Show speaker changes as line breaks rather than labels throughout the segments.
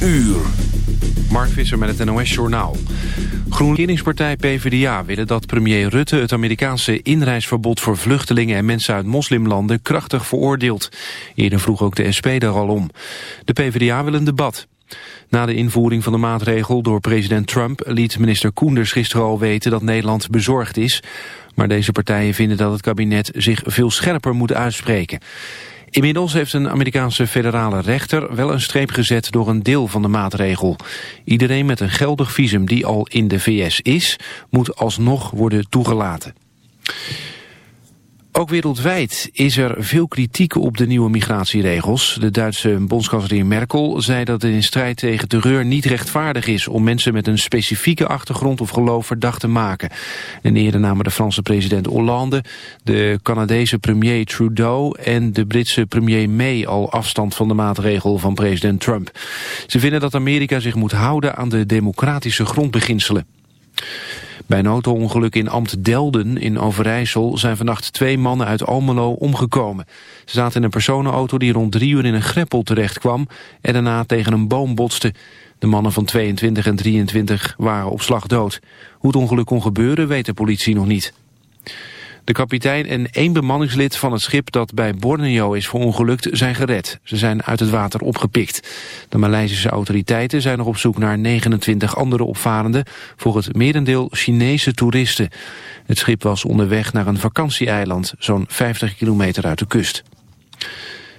uur. Mark Visser met het NOS-journaal. GroenLinkspartij PvdA willen dat premier Rutte het Amerikaanse inreisverbod voor vluchtelingen en mensen uit moslimlanden krachtig veroordeelt. Eerder vroeg ook de SP daar al om. De PvdA wil een debat. Na de invoering van de maatregel door president Trump liet minister Koenders gisteren al weten dat Nederland bezorgd is. Maar deze partijen vinden dat het kabinet zich veel scherper moet uitspreken. Inmiddels heeft een Amerikaanse federale rechter wel een streep gezet door een deel van de maatregel. Iedereen met een geldig visum die al in de VS is, moet alsnog worden toegelaten. Ook wereldwijd is er veel kritiek op de nieuwe migratieregels. De Duitse bondskanselier Merkel zei dat het in strijd tegen terreur niet rechtvaardig is om mensen met een specifieke achtergrond of geloof verdacht te maken. En eerder namen de Franse president Hollande, de Canadese premier Trudeau en de Britse premier May al afstand van de maatregel van president Trump. Ze vinden dat Amerika zich moet houden aan de democratische grondbeginselen. Bij een auto-ongeluk in Amt Delden in Overijssel zijn vannacht twee mannen uit Almelo omgekomen. Ze zaten in een personenauto die rond drie uur in een greppel terecht kwam en daarna tegen een boom botste. De mannen van 22 en 23 waren op slag dood. Hoe het ongeluk kon gebeuren weet de politie nog niet. De kapitein en één bemanningslid van het schip dat bij Borneo is verongelukt zijn gered. Ze zijn uit het water opgepikt. De Maleisische autoriteiten zijn nog op zoek naar 29 andere opvarenden, voor het merendeel Chinese toeristen. Het schip was onderweg naar een vakantieeiland, zo'n 50 kilometer uit de kust.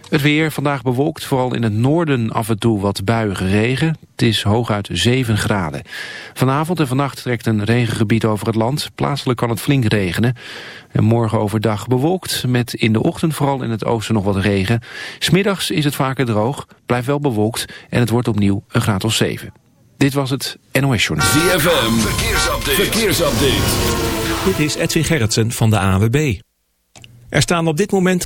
Het weer vandaag bewolkt, vooral in het noorden af en toe wat buiige regen. Het is hooguit 7 graden. Vanavond en vannacht trekt een regengebied over het land. Plaatselijk kan het flink regenen. En morgen overdag bewolkt, met in de ochtend vooral in het oosten nog wat regen. Smiddags is het vaker droog, blijft wel bewolkt en het wordt opnieuw een graad of 7. Dit was het NOS Journal.
ZFM, verkeersupdate. verkeersupdate.
Dit is Edwin Gerritsen van de AWB. Er staan op dit moment...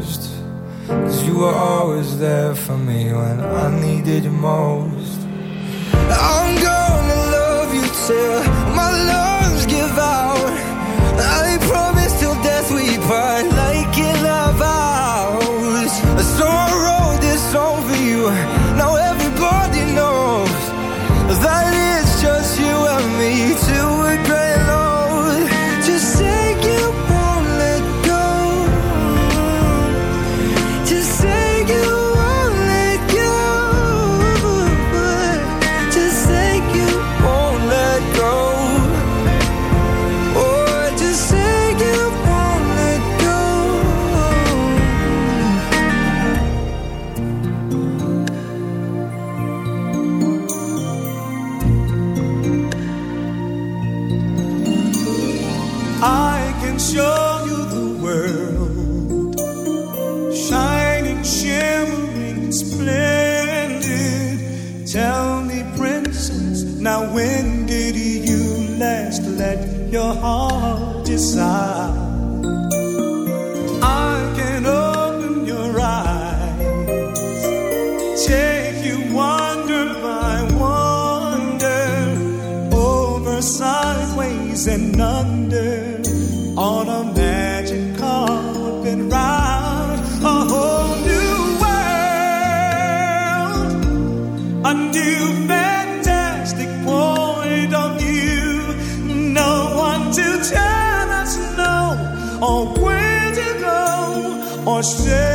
closed. Cause you were always there for me when I needed you most. I'm gonna love you till my lungs give out. I
or say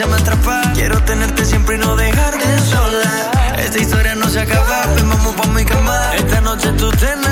me
atrapa. Quiero tenerte siempre y no dejarte sola. Esta historia no se acaba, ven vamos pa' mi cama. Esta noche tú
tenés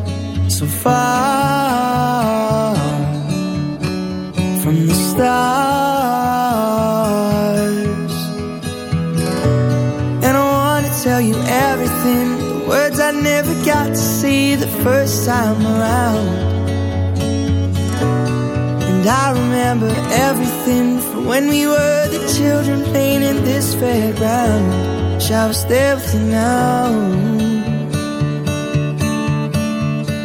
So far from the stars. And I wanna tell you everything. The words I never got to see the first time around. And I remember everything from when we were the children playing in this fairground. Shall I stay with you now?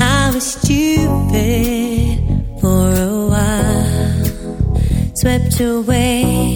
I was stupid for a while, swept away